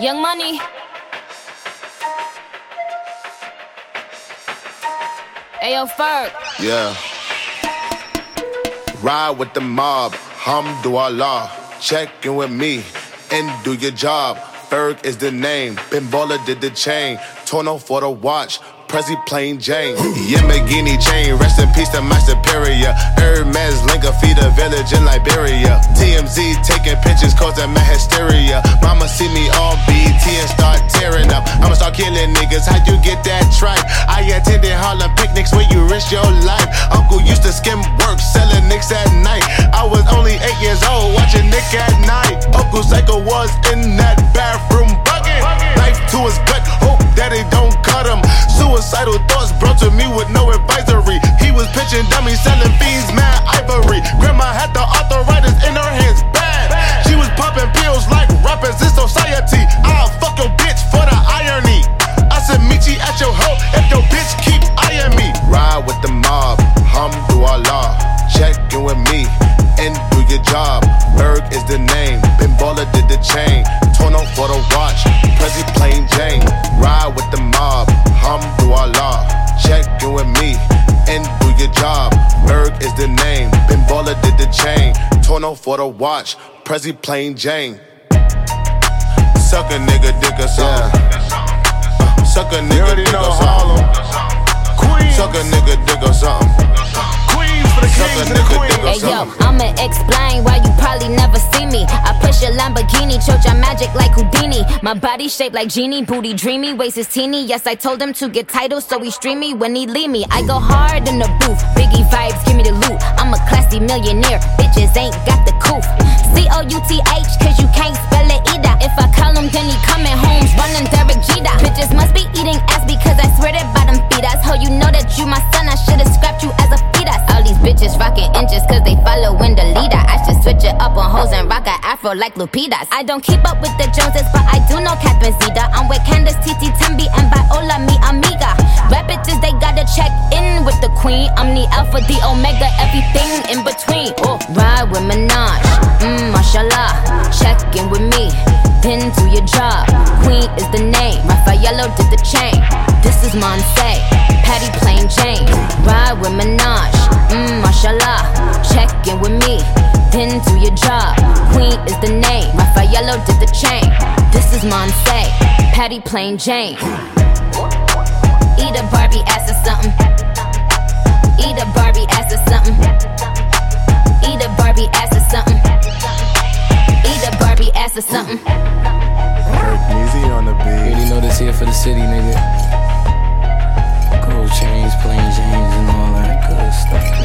Young Money. Ayo, Ferg. Yeah. Ride with the mob, hamdulillah. Check in with me and do your job. Ferg is the name. Ben Baller did the chain. Tourneau for the watch. Prezi plain Jane. Yamagini chain, rest in peace to my superior. Hermes Linka feed a village in Liberia. TMZ taking pictures causing my hysteria. Mama see me on And start tearing up. I'ma start killing niggas. How you get that tripe? I attended Harlem picnics where you risk your life. Uncle used to skim work, selling nicks at night. I was only eight years old watching Nick at night. Uncle Psycho was in that bathroom bucket. Knife to his gut, hope that it don't cut him. Suicidal thoughts brought to me with no advisory. He was pitching dummies, selling fiends, mad ivory. Grandma had the arthritis chain. Tourneau for the watch, Prezi plain Jane. Suck a nigga dick or something. Uh, Suck a nigga dick or something. Queens, Suck a nigga dick or something. queens for the Suck a kings and the nigga queens. dick or Hey yo. I'ma explain why you probably never see me. I push a Lamborghini, choke your magic like Houdini. My body shaped like genie, booty dreamy, waist is teeny. Yes, I told him to get titles, so he stream me when he leave me. I go hard in the booth, Biggie vibes, millionaire, bitches ain't got the coof. C O U T H, cause you can't spell it either. If I call him, then he coming home, running Derek Jeter. Bitches must be eating ass because I swear that bottom feed us. Ho, you know that you my son, I should've scrapped you as a fetus. All these bitches rocking inches cause they following the leader. I should switch it up on hoes and rock a afro like Lupitas. I don't keep up with the Joneses, but I do know Catherine Zeta. I'm with Candace, Titi, Tembi, and Viola, mi amiga. Rap bitches, they gotta check in with the queen. I'm the alpha, the omega, everything in between. Oh, ride with Minaj, mmm, mashallah. Check in with me, then do your job. Queen is the name, Raffaello did the chain. This is Monse, Patty plain Jane. Ride with Minaj, mmm, mashallah. Check in with me, then do your job. Queen is the name, Raffaello did the chain. This is Monse, Patty plain Jane. Eat a Barbie ass or something. Eat a Barbie ass or something. Eat a Barbie ass or something. Eat a Barbie ass or something. Easy on the You beat. already know this here for the city, nigga. Gold chains, plain James, and all that good stuff, nigga.